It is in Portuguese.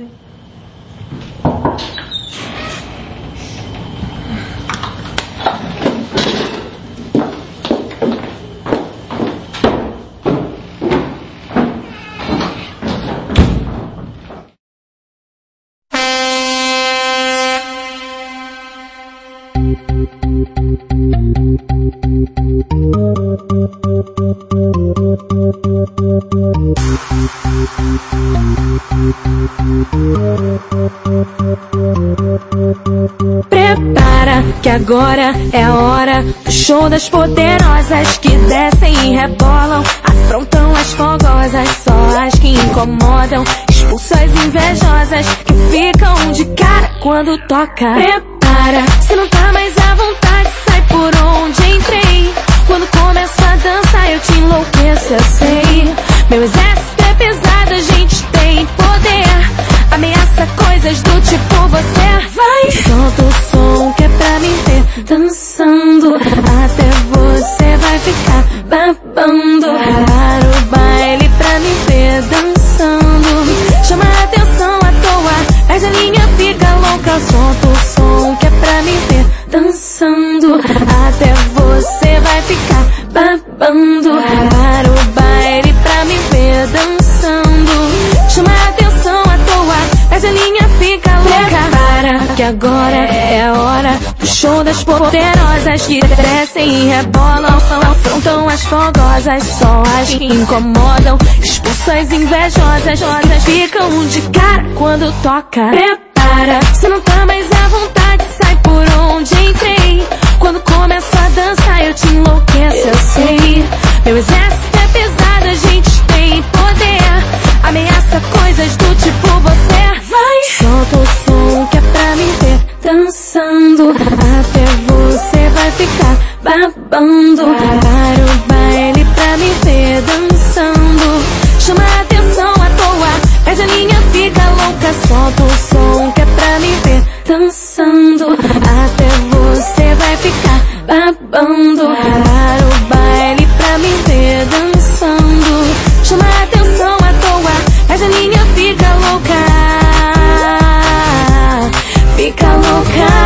对。Prepara que agora é a hora do show das poderosas que descem e rebolam, afrontam as fogosas, só as que incomodam, expulsam as invejosas que ficam de cara quando toca. Prepara, se não tá mais à vontade, sai por onde entrei. Quando começa a dançar eu te enlouqueço, eu sei. Meu exército é pesado, a gente tem poder. Ameaça coisas do tipo você vai. Solta o som que é pra me ver dançando. Até você vai ficar babando. Dançando. Chama a atenção à toa, mas a linha fica louca. Para que agora é a hora do show das poderosas que crescem e rebolam. Afrontam as fogosas, só as que incomodam. Expulsões invejosas, rosas ficam de cara quando toca. Prepara, se não tá mais à vontade, babando. Para o baile pra me ver dançando. Chama a atenção à toa, mas a minha fica louca. É Solta o som que é pra me ver dançando. Até você vai ficar babando. Para o baile pra me ver dançando. Chama a atenção à toa, mas a minha fica louca. Fica louca.